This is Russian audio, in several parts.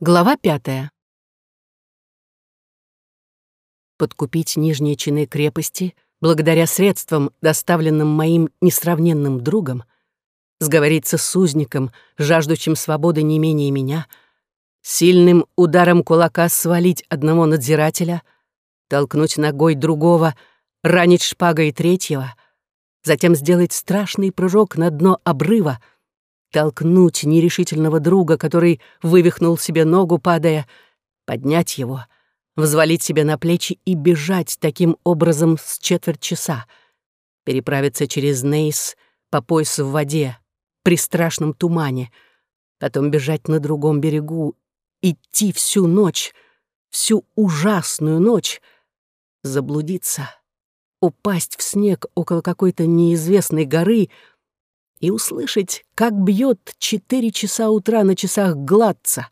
Глава пятая. Подкупить нижние чины крепости благодаря средствам, доставленным моим несравненным другом, сговориться с узником, жаждущим свободы не менее меня, сильным ударом кулака свалить одного надзирателя, толкнуть ногой другого, ранить шпагой третьего, затем сделать страшный прыжок на дно обрыва — толкнуть нерешительного друга, который вывихнул себе ногу, падая, поднять его, взвалить себе на плечи и бежать таким образом с четверть часа, переправиться через Нейс по пояс в воде, при страшном тумане, потом бежать на другом берегу, идти всю ночь, всю ужасную ночь, заблудиться, упасть в снег около какой-то неизвестной горы — и услышать, как бьет четыре часа утра на часах гладца,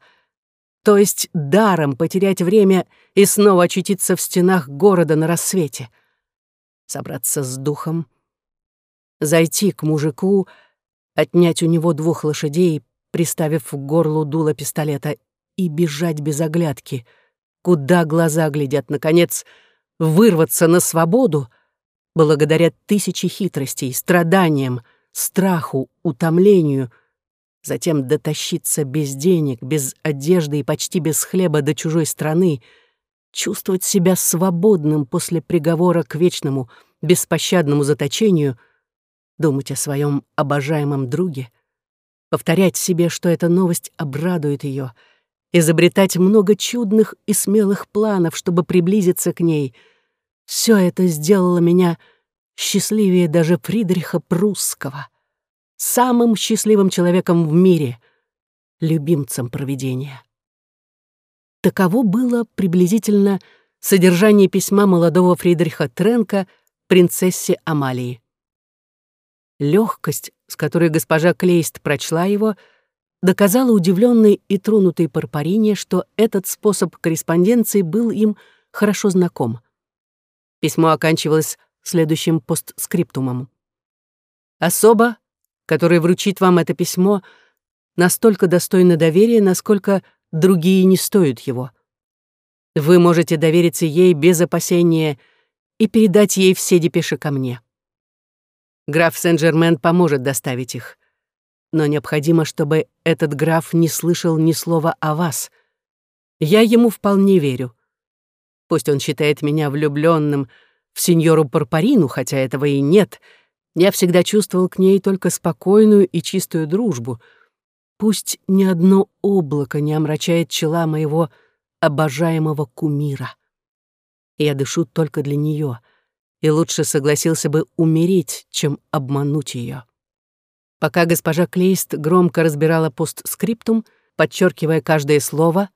то есть даром потерять время и снова очутиться в стенах города на рассвете. Собраться с духом, зайти к мужику, отнять у него двух лошадей, приставив к горлу дуло пистолета, и бежать без оглядки, куда глаза глядят, наконец, вырваться на свободу, благодаря тысяче хитростей, страданиям, страху, утомлению, затем дотащиться без денег, без одежды и почти без хлеба до чужой страны, чувствовать себя свободным после приговора к вечному, беспощадному заточению, думать о своем обожаемом друге, повторять себе, что эта новость обрадует ее, изобретать много чудных и смелых планов, чтобы приблизиться к ней. Все это сделало меня — счастливее даже Фридриха Прусского, самым счастливым человеком в мире, любимцем провидения. Таково было приблизительно содержание письма молодого Фридриха Тренка принцессе Амалии. Легкость, с которой госпожа Клейст прочла его, доказала удивленной и тронутой Парпарине, что этот способ корреспонденции был им хорошо знаком. Письмо оканчивалось следующим постскриптумом. «Особа, которая вручит вам это письмо, настолько достойна доверия, насколько другие не стоят его. Вы можете довериться ей без опасения и передать ей все депеши ко мне. Граф Сен-Жермен поможет доставить их. Но необходимо, чтобы этот граф не слышал ни слова о вас. Я ему вполне верю. Пусть он считает меня влюбленным, в сеньору Парпарину, хотя этого и нет. Я всегда чувствовал к ней только спокойную и чистую дружбу. Пусть ни одно облако не омрачает чела моего обожаемого кумира. Я дышу только для нее, и лучше согласился бы умереть, чем обмануть ее. Пока госпожа Клейст громко разбирала постскриптум, подчеркивая каждое слово,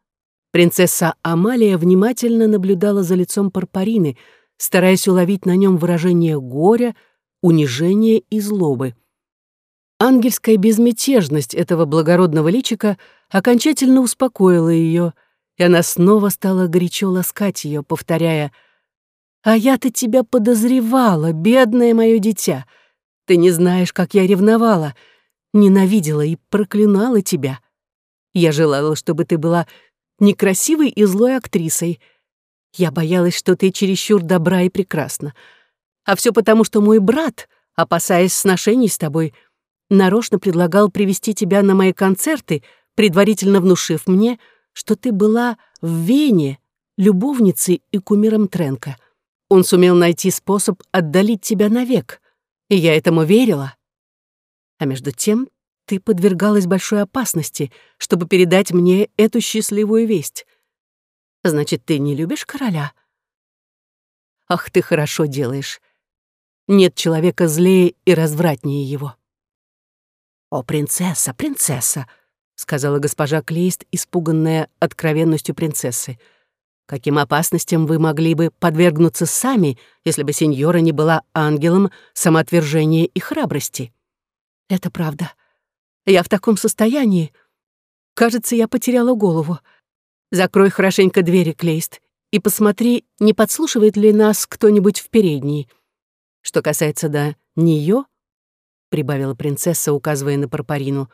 принцесса Амалия внимательно наблюдала за лицом Парпарины — стараясь уловить на нем выражение горя, унижения и злобы. Ангельская безмятежность этого благородного личика окончательно успокоила ее, и она снова стала горячо ласкать ее, повторяя «А я-то тебя подозревала, бедное мое дитя. Ты не знаешь, как я ревновала, ненавидела и проклинала тебя. Я желала, чтобы ты была некрасивой и злой актрисой, я боялась, что ты чересчур добра и прекрасна. А все потому, что мой брат, опасаясь сношений с тобой, нарочно предлагал привести тебя на мои концерты, предварительно внушив мне, что ты была в Вене любовницей и кумиром Тренка. Он сумел найти способ отдалить тебя навек, и я этому верила. А между тем ты подвергалась большой опасности, чтобы передать мне эту счастливую весть. Значит, ты не любишь короля? Ах, ты хорошо делаешь. Нет человека злее и развратнее его. О, принцесса, принцесса, сказала госпожа Клейст, испуганная откровенностью принцессы. Каким опасностям вы могли бы подвергнуться сами, если бы сеньора не была ангелом самоотвержения и храбрости? Это правда. Я в таком состоянии. Кажется, я потеряла голову. Закрой хорошенько двери, Клейст, и посмотри, не подслушивает ли нас кто-нибудь в передней. Что касается до нее, прибавила принцесса, указывая на Парпарину,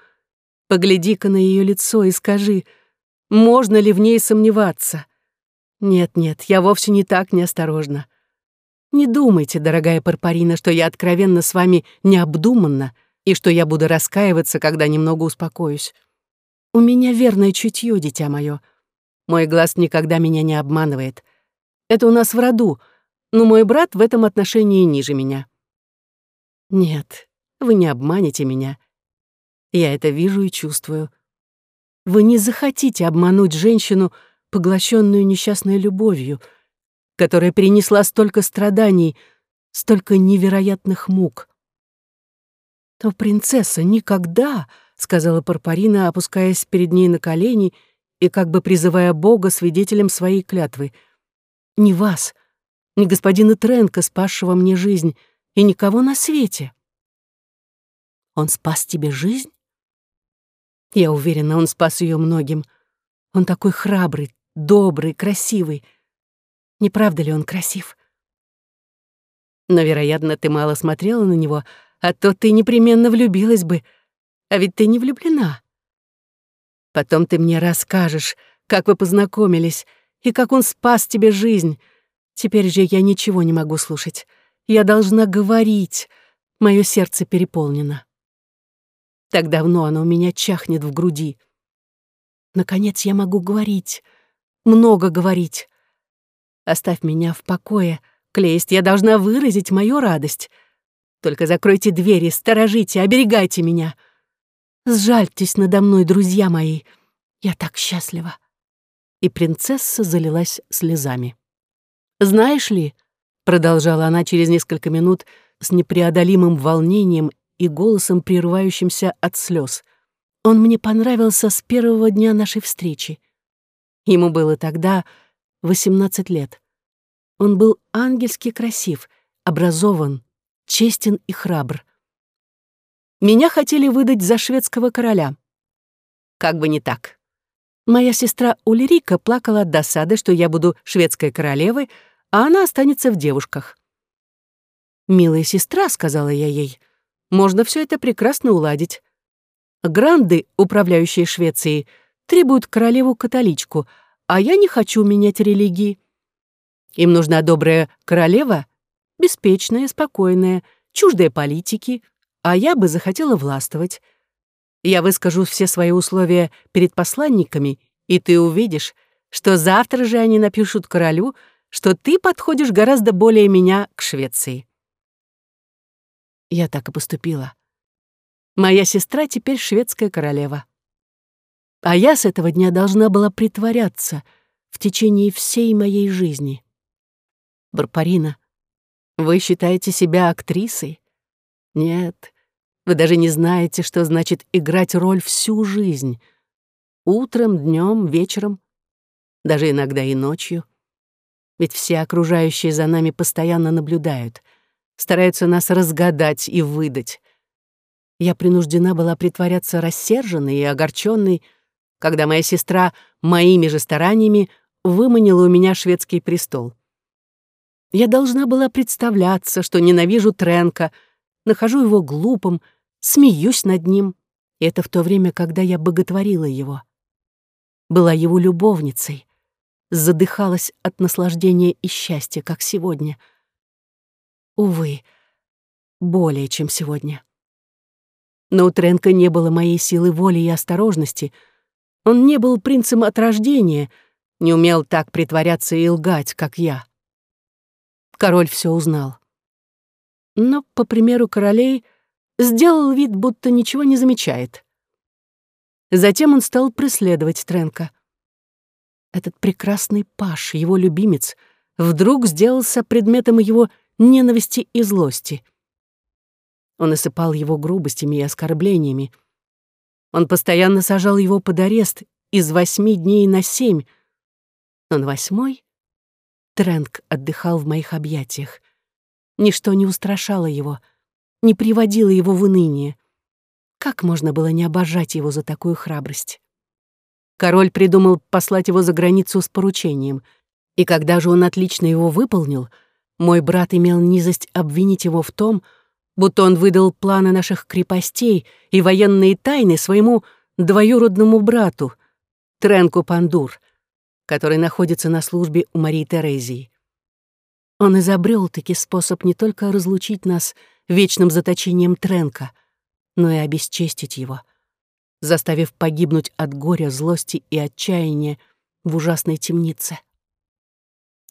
погляди-ка на ее лицо и скажи, Можно ли в ней сомневаться? Нет-нет, я вовсе не так неосторожна. Не думайте, дорогая Парпарина, что я откровенно с вами необдуманна и что я буду раскаиваться, когда немного успокоюсь. У меня верное чутье, дитя мое. Мой глаз никогда меня не обманывает. Это у нас в роду, но мой брат в этом отношении ниже меня. Нет, вы не обманете меня. Я это вижу и чувствую. Вы не захотите обмануть женщину, поглощенную несчастной любовью, которая перенесла столько страданий, столько невероятных мук. «То принцесса никогда», — сказала Парпарина, опускаясь перед ней на колени и как бы призывая Бога свидетелем своей клятвы. «Не вас, ни господина Тренка, спасшего мне жизнь, и никого на свете». «Он спас тебе жизнь?» Я уверена, он спас ее многим. Он такой храбрый, добрый, красивый. Не правда ли он красив? Но, вероятно, ты мало смотрела на него, а то ты непременно влюбилась бы. А ведь ты не влюблена. Потом ты мне расскажешь, как вы познакомились и как он спас тебе жизнь. Теперь же я ничего не могу слушать. Я должна говорить. Мое сердце переполнено. Так давно оно у меня чахнет в груди. Наконец я могу говорить, много говорить. Оставь меня в покое, Клейст, я должна выразить мою радость. Только закройте двери, сторожите, оберегайте меня. Сжальтесь надо мной, друзья мои. Я так счастлива. И принцесса залилась слезами. «Знаешь ли», — продолжала она через несколько минут с непреодолимым волнением и голосом, прерывающимся от слез. Он мне понравился с первого дня нашей встречи. Ему было тогда 18 лет. Он был ангельски красив, образован, честен и храбр. Меня хотели выдать за шведского короля. Как бы не так. Моя сестра Ульрика плакала от досады, что я буду шведской королевой, а она останется в девушках. «Милая сестра», — сказала я ей, можно все это прекрасно уладить. Гранды, управляющие Швецией, требуют королеву-католичку, а я не хочу менять религии. Им нужна добрая королева, беспечная, спокойная, чуждая политики, а я бы захотела властвовать. Я выскажу все свои условия перед посланниками, и ты увидишь, что завтра же они напишут королю, что ты подходишь гораздо более меня к Швеции. Я так и поступила. Моя сестра теперь шведская королева. А я с этого дня должна была притворяться в течение всей моей жизни. Барпарина, вы считаете себя актрисой? Нет, вы даже не знаете, что значит играть роль всю жизнь. Утром, днем, вечером, даже иногда и ночью. Ведь все окружающие за нами постоянно наблюдают — стараются нас разгадать и выдать. Я принуждена была притворяться рассерженной и огорченной, когда моя сестра моими же стараниями выманила у меня шведский престол. Я должна была представляться, что ненавижу Тренка, нахожу его глупым, смеюсь над ним. И это в то время, когда я боготворила его. Была его любовницей, задыхалась от наслаждения и счастья, как сегодня — Увы, более чем сегодня. Но у Тренка не было моей силы воли и осторожности. Он не был принцем от рождения, не умел так притворяться и лгать, как я. Король все узнал. Но, по примеру королей, сделал вид, будто ничего не замечает. Затем он стал преследовать Тренка. Этот прекрасный паш, его любимец, вдруг сделался предметом его ненависти и злости. Он осыпал его грубостями и оскорблениями. Он постоянно сажал его под арест из восьми дней на семь. Но на восьмой Тренк отдыхал в моих объятиях. Ничто не устрашало его, не приводило его в уныние. Как можно было не обожать его за такую храбрость? Король придумал послать его за границу с поручением, и когда же он отлично его выполнил — мой брат имел низость обвинить его в том, будто он выдал планы наших крепостей и военные тайны своему двоюродному брату, Тренку Пандур, который находится на службе у Марии Терезии. Он изобрел таки способ не только разлучить нас вечным заточением Тренка, но и обесчестить его, заставив погибнуть от горя, злости и отчаяния в ужасной темнице.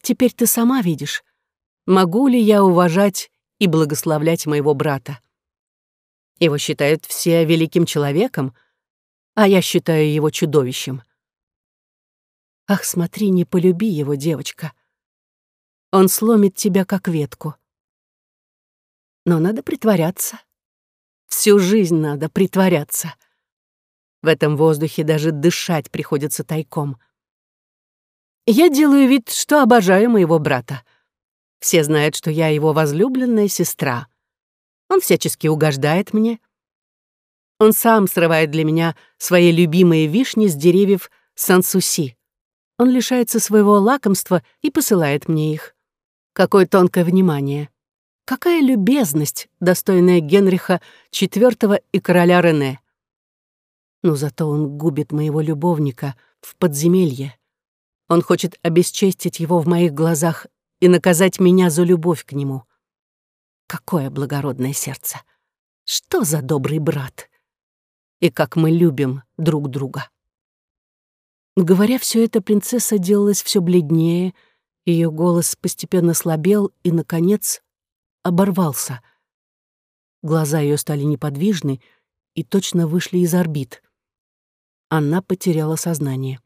Теперь ты сама видишь, могу ли я уважать и благословлять моего брата. Его считают все великим человеком, а я считаю его чудовищем. Ах, смотри, не полюби его, девочка. Он сломит тебя, как ветку. Но надо притворяться. Всю жизнь надо притворяться. В этом воздухе даже дышать приходится тайком. Я делаю вид, что обожаю моего брата. Все знают, что я его возлюбленная сестра. Он всячески угождает мне. Он сам срывает для меня свои любимые вишни с деревьев Сансуси. Он лишается своего лакомства и посылает мне их. Какое тонкое внимание. Какая любезность, достойная Генриха IV и короля Рене. Но зато он губит моего любовника в подземелье. Он хочет обесчестить его в моих глазах и наказать меня за любовь к нему. Какое благородное сердце! Что за добрый брат! И как мы любим друг друга! Говоря все это, принцесса делалась все бледнее, ее голос постепенно слабел и, наконец, оборвался. Глаза ее стали неподвижны и точно вышли из орбит. Она потеряла сознание.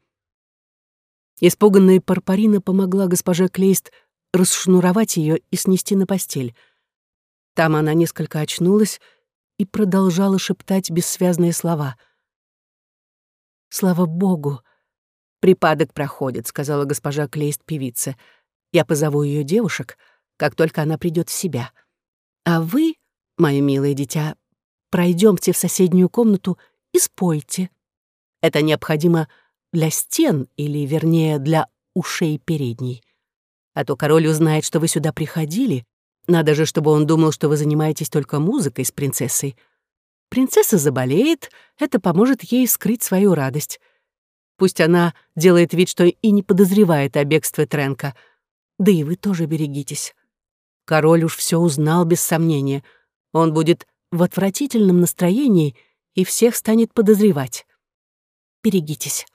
Испуганная Парпарина помогла госпоже Клейст расшнуровать ее и снести на постель. Там она несколько очнулась и продолжала шептать бессвязные слова. «Слава Богу! Припадок проходит», — сказала госпожа Клейст певице. «Я позову ее девушек, как только она придет в себя. А вы, мое милое дитя, пройдемте в соседнюю комнату и спойте. Это необходимо для стен, или, вернее, для ушей передней. А то король узнает, что вы сюда приходили. Надо же, чтобы он думал, что вы занимаетесь только музыкой с принцессой. Принцесса заболеет, это поможет ей скрыть свою радость. Пусть она делает вид, что и не подозревает о бегстве Тренка. Да и вы тоже берегитесь. Король уж все узнал без сомнения. Он будет в отвратительном настроении и всех станет подозревать. Берегитесь.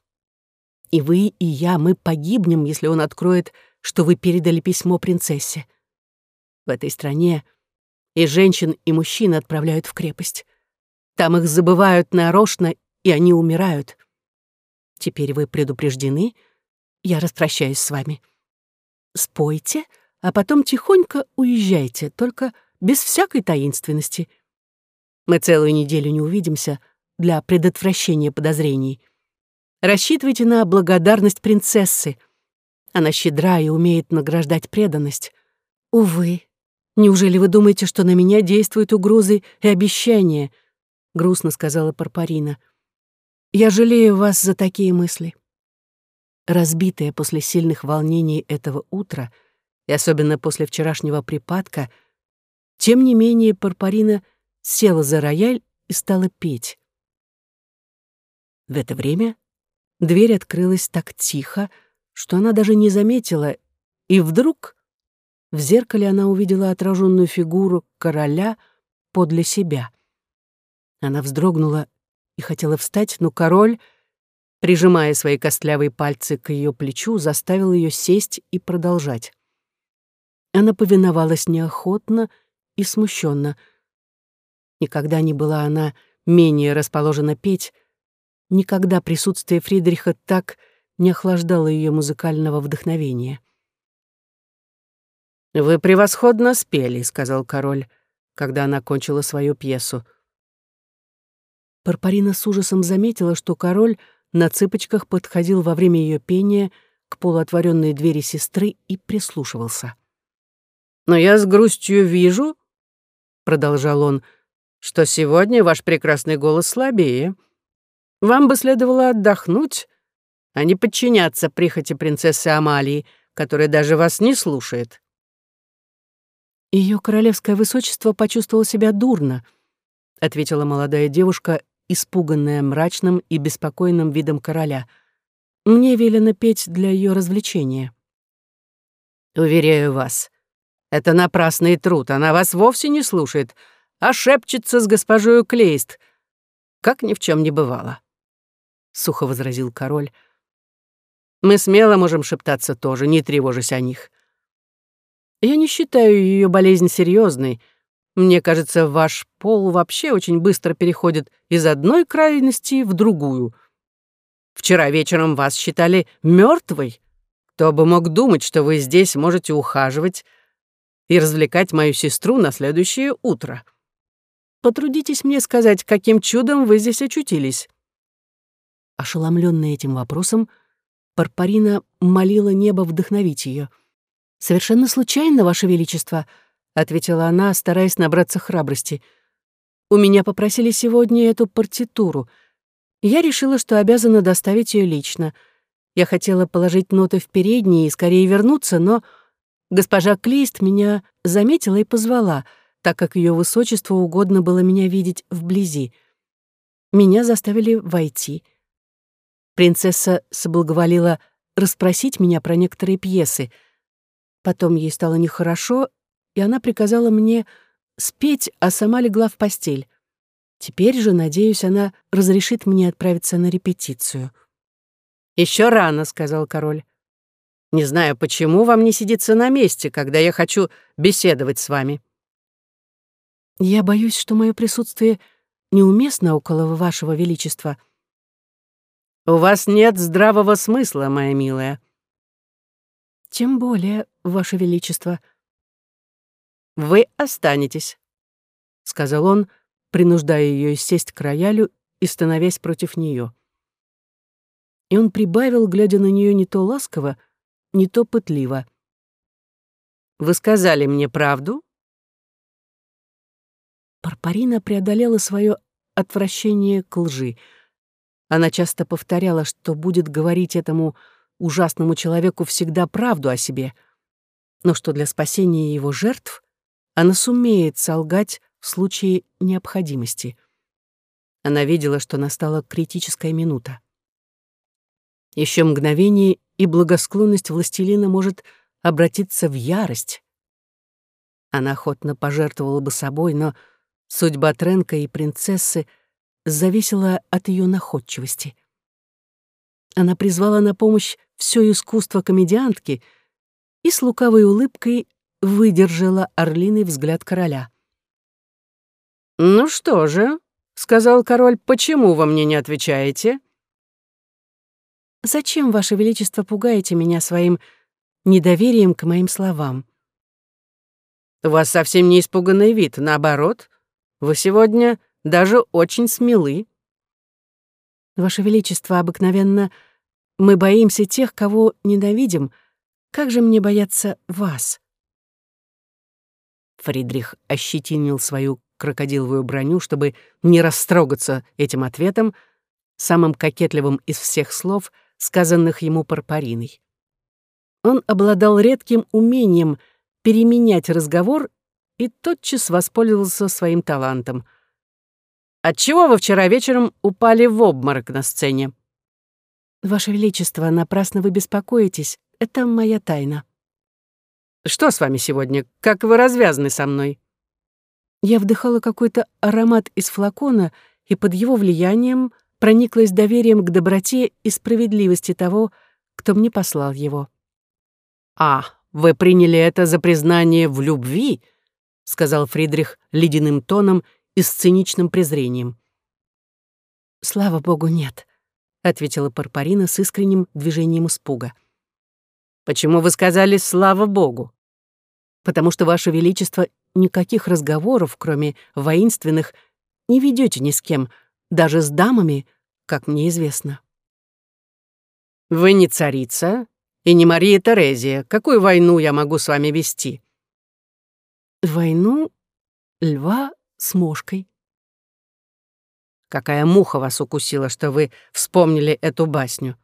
И вы, и я, мы погибнем, если он откроет что вы передали письмо принцессе. В этой стране и женщин, и мужчин отправляют в крепость. Там их забывают нарочно, и они умирают. Теперь вы предупреждены, я распрощаюсь с вами. Спойте, а потом тихонько уезжайте, только без всякой таинственности. Мы целую неделю не увидимся для предотвращения подозрений. Рассчитывайте на благодарность принцессы. Она щедра и умеет награждать преданность. Увы, неужели вы думаете, что на меня действуют угрозы и обещания? Грустно сказала Парпарина. Я жалею вас за такие мысли. Разбитая после сильных волнений этого утра, и особенно после вчерашнего припадка, тем не менее Парпарина села за рояль и стала петь. В это время дверь открылась так тихо, что она даже не заметила, и вдруг в зеркале она увидела отраженную фигуру короля подле себя. Она вздрогнула и хотела встать, но король, прижимая свои костлявые пальцы к ее плечу, заставил ее сесть и продолжать. Она повиновалась неохотно и смущенно. Никогда не была она менее расположена петь, никогда присутствие Фридриха так не охлаждало ее музыкального вдохновения. «Вы превосходно спели», — сказал король, когда она кончила свою пьесу. Парпарина с ужасом заметила, что король на цыпочках подходил во время ее пения к полуотворенной двери сестры и прислушивался. «Но я с грустью вижу», — продолжал он, — «что сегодня ваш прекрасный голос слабее. Вам бы следовало отдохнуть, а не подчиняться прихоти принцессы Амалии, которая даже вас не слушает. Ее королевское высочество почувствовало себя дурно, ответила молодая девушка, испуганная мрачным и беспокойным видом короля. Мне велено петь для ее развлечения. Уверяю вас, это напрасный труд, она вас вовсе не слушает, а шепчется с госпожою Клейст, как ни в чем не бывало. Сухо возразил король. Мы смело можем шептаться тоже, не тревожась о них. Я не считаю ее болезнь серьезной. Мне кажется, ваш пол вообще очень быстро переходит из одной крайности в другую. Вчера вечером вас считали мертвой. Кто бы мог думать, что вы здесь можете ухаживать и развлекать мою сестру на следующее утро? Потрудитесь мне сказать, каким чудом вы здесь очутились. Ошеломленная этим вопросом, Парпарина молила небо вдохновить ее — «Совершенно случайно, Ваше Величество», — ответила она, стараясь набраться храбрости. «У меня попросили сегодня эту партитуру. Я решила, что обязана доставить ее лично. Я хотела положить ноты в передние и скорее вернуться, но госпожа Клейст меня заметила и позвала, так как ее высочеству угодно было меня видеть вблизи. Меня заставили войти. Принцесса соблаговолила расспросить меня про некоторые пьесы — Потом ей стало нехорошо, и она приказала мне спеть, а сама легла в постель. Теперь же, надеюсь, она разрешит мне отправиться на репетицию. Еще рано», — сказал король. «Не знаю, почему вам не сидится на месте, когда я хочу беседовать с вами». «Я боюсь, что мое присутствие неуместно около вашего величества». «У вас нет здравого смысла, моя милая», «Тем более, Ваше Величество». «Вы останетесь», — сказал он, принуждая ее сесть к роялю и становясь против нее. И он прибавил, глядя на нее не то ласково, не то пытливо. «Вы сказали мне правду?» Парпарина преодолела свое отвращение к лжи. Она часто повторяла, что будет говорить этому ужасному человеку всегда правду о себе, но что для спасения его жертв она сумеет солгать в случае необходимости. Она видела, что настала критическая минута. Еще мгновение, и благосклонность властелина может обратиться в ярость. Она охотно пожертвовала бы собой, но судьба Тренка и принцессы зависела от ее находчивости. Она призвала на помощь все искусство комедиантки и с лукавой улыбкой выдержала орлиный взгляд короля. «Ну что же», — сказал король, — «почему вы мне не отвечаете?» «Зачем, Ваше Величество, пугаете меня своим недоверием к моим словам?» «У вас совсем не испуганный вид, наоборот. Вы сегодня даже очень смелы». «Ваше Величество, обыкновенно мы боимся тех, кого ненавидим. Как же мне бояться вас?» Фридрих ощетинил свою крокодиловую броню, чтобы не растрогаться этим ответом, самым кокетливым из всех слов, сказанных ему Парпариной. Он обладал редким умением переменять разговор и тотчас воспользовался своим талантом. «Отчего вы вчера вечером упали в обморок на сцене?» «Ваше Величество, напрасно вы беспокоитесь. Это моя тайна». «Что с вами сегодня? Как вы развязаны со мной?» Я вдыхала какой-то аромат из флакона и под его влиянием прониклась доверием к доброте и справедливости того, кто мне послал его. «А, вы приняли это за признание в любви?» — сказал Фридрих ледяным тоном и с циничным презрением. «Слава богу, нет ответила Парпарина с искренним движением испуга. «Почему вы сказали «слава Богу»?» «Потому что, Ваше Величество, никаких разговоров, кроме воинственных, не ведете ни с кем, даже с дамами, как мне известно». «Вы не царица и не Мария Терезия. Какую войну я могу с вами вести?» «Войну льва с мошкой», Какая муха вас укусила, что вы вспомнили эту басню?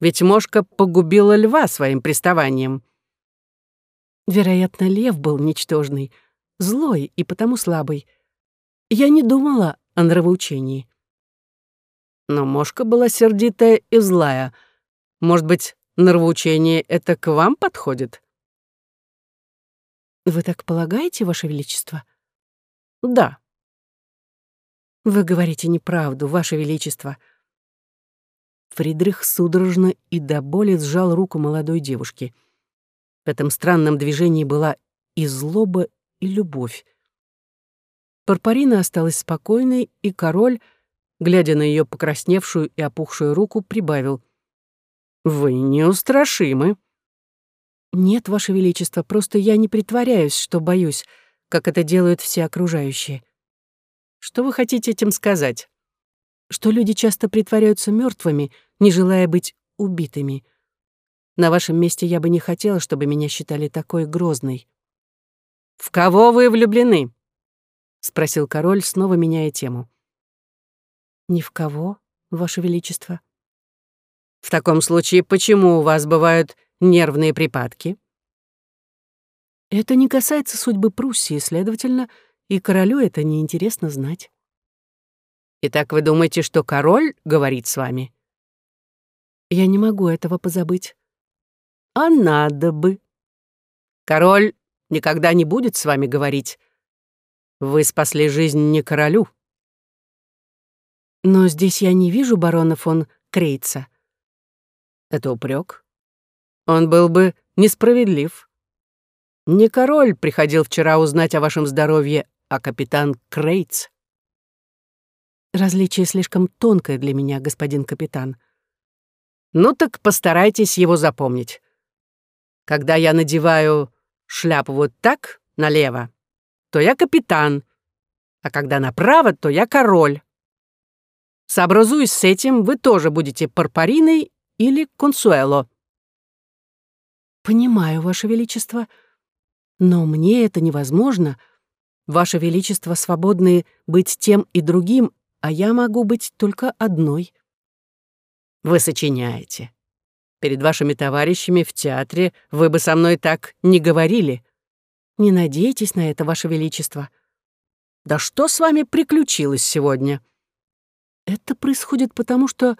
Ведь мошка погубила льва своим приставанием. Вероятно, лев был ничтожный, злой и потому слабый. Я не думала о нравоучении. Но мошка была сердитая и злая. Может быть, нравоучение это к вам подходит?» «Вы так полагаете, Ваше Величество?» «Да». «Вы говорите неправду, Ваше Величество». Фридрих судорожно и до боли сжал руку молодой девушки. В этом странном движении была и злоба, и любовь. Парпарина осталась спокойной, и король, глядя на ее покрасневшую и опухшую руку, прибавил. «Вы неустрашимы». «Нет, Ваше Величество, просто я не притворяюсь, что боюсь, как это делают все окружающие». «Что вы хотите этим сказать?» «Что люди часто притворяются мертвыми, не желая быть убитыми. На вашем месте я бы не хотела, чтобы меня считали такой грозной». «В кого вы влюблены?» — спросил король, снова меняя тему. «Ни в кого, Ваше Величество». «В таком случае, почему у вас бывают нервные припадки?» «Это не касается судьбы Пруссии, следовательно, и королю это неинтересно знать». «Итак, вы думаете, что король говорит с вами?» «Я не могу этого позабыть». «А надо бы». «Король никогда не будет с вами говорить, вы спасли жизнь не королю. Но здесь я не вижу барона фон Крейца. Это упрек. Он был бы несправедлив. Не король приходил вчера узнать о вашем здоровье, а капитан Крейц. Различие слишком тонкое для меня, господин капитан. Ну так постарайтесь его запомнить. Когда я надеваю шляпу вот так, налево, то я капитан, а когда направо, то я король. Сообразуясь с этим, вы тоже будете Парпариной или Консуэло. Понимаю, Ваше Величество, но мне это невозможно. Ваше Величество свободны быть тем и другим, а я могу быть только одной. Вы сочиняете. Перед вашими товарищами в театре вы бы со мной так не говорили. Не надейтесь на это, Ваше Величество. Да что с вами приключилось сегодня? Это происходит потому, что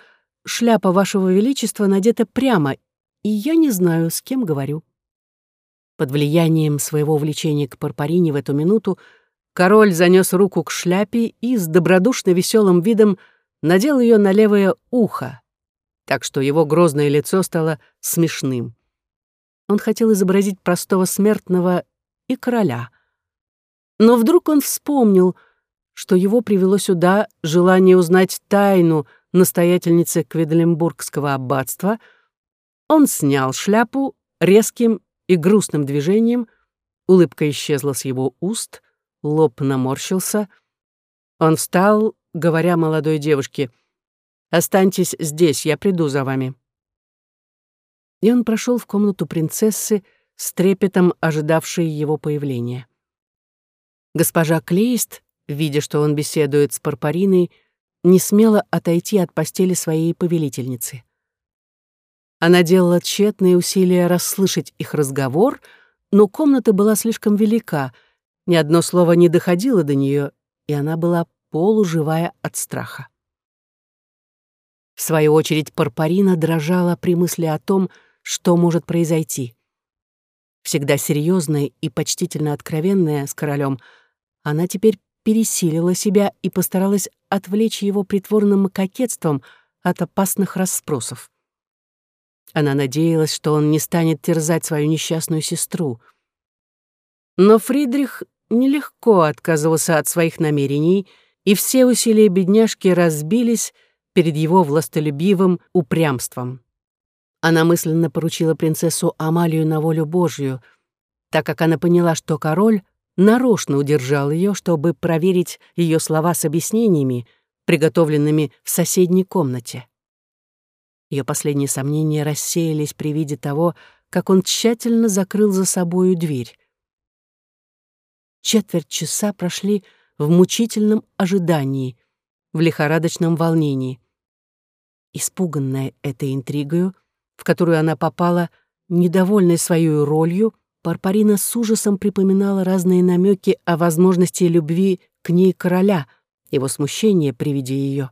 шляпа Вашего Величества надета прямо, и я не знаю, с кем говорю. Под влиянием своего влечения к Парпарине в эту минуту король занес руку к шляпе и с добродушно веселым видом надел ее на левое ухо, так что его грозное лицо стало смешным. Он хотел изобразить простого смертного и короля. Но вдруг он вспомнил, что его привело сюда желание узнать тайну настоятельницы Кведлембургского аббатства. Он снял шляпу резким и грустным движением, улыбка исчезла с его уст, лоб наморщился. Он встал, говоря молодой девушке, «Останьтесь здесь, я приду за вами». И он прошел в комнату принцессы, с трепетом ожидавшие его появления. Госпожа Клейст, видя, что он беседует с Парпариной, не смела отойти от постели своей повелительницы. Она делала тщетные усилия расслышать их разговор, но комната была слишком велика, ни одно слово не доходило до нее, и она была полуживая от страха. В свою очередь Парпарина дрожала при мысли о том, что может произойти всегда серьезная и почтительно откровенная с королем, она теперь пересилила себя и постаралась отвлечь его притворным кокетством от опасных расспросов. Она надеялась, что он не станет терзать свою несчастную сестру. Но Фридрих нелегко отказывался от своих намерений, и все усилия бедняжки разбились перед его властолюбивым упрямством. Она мысленно поручила принцессу Амалию на волю Божью, так как она поняла, что король нарочно удержал ее, чтобы проверить ее слова с объяснениями, приготовленными в соседней комнате. Ее последние сомнения рассеялись при виде того, как он тщательно закрыл за собою дверь. Четверть часа прошли в мучительном ожидании, в лихорадочном волнении. Испуганная этой интригою, в которую она попала, недовольная своей ролью, Парпарина с ужасом припоминала разные намеки о возможности любви к ней короля, его смущение при виде ее.